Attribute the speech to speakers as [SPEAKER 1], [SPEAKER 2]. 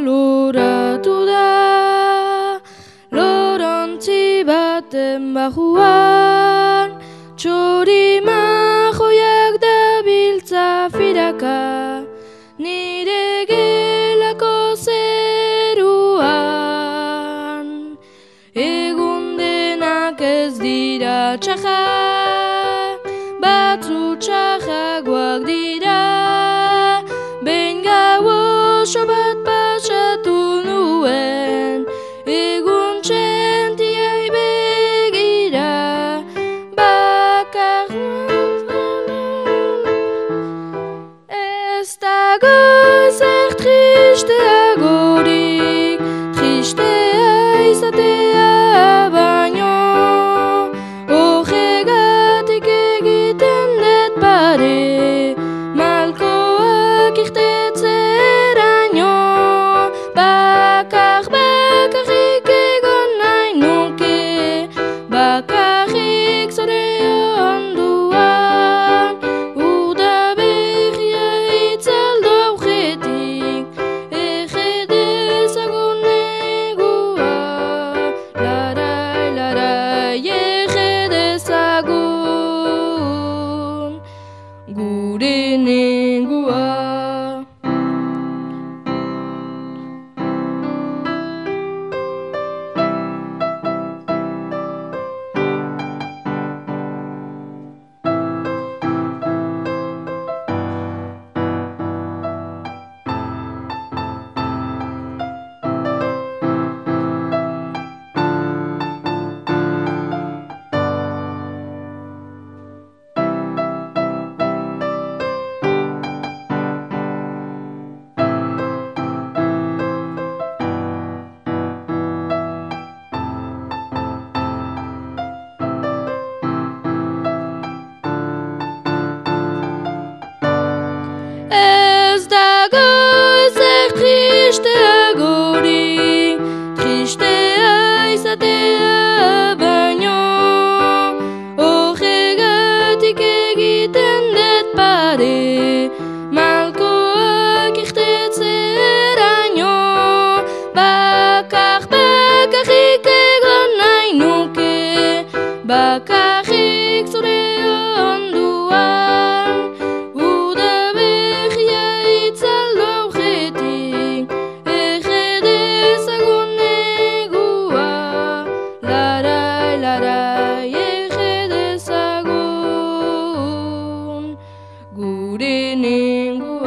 [SPEAKER 1] loratu da. Lorontzi baten bajuan Txori majoiak da biltza firaka. Nire gelako zeruan Egun denak ez dira txaja. Batzu txajagoak Ez Gure negua bakarrik zure onduan Urde berria itzaldo horretik Erre dezagun negua. Larai, larai, erre dezagun Gure negua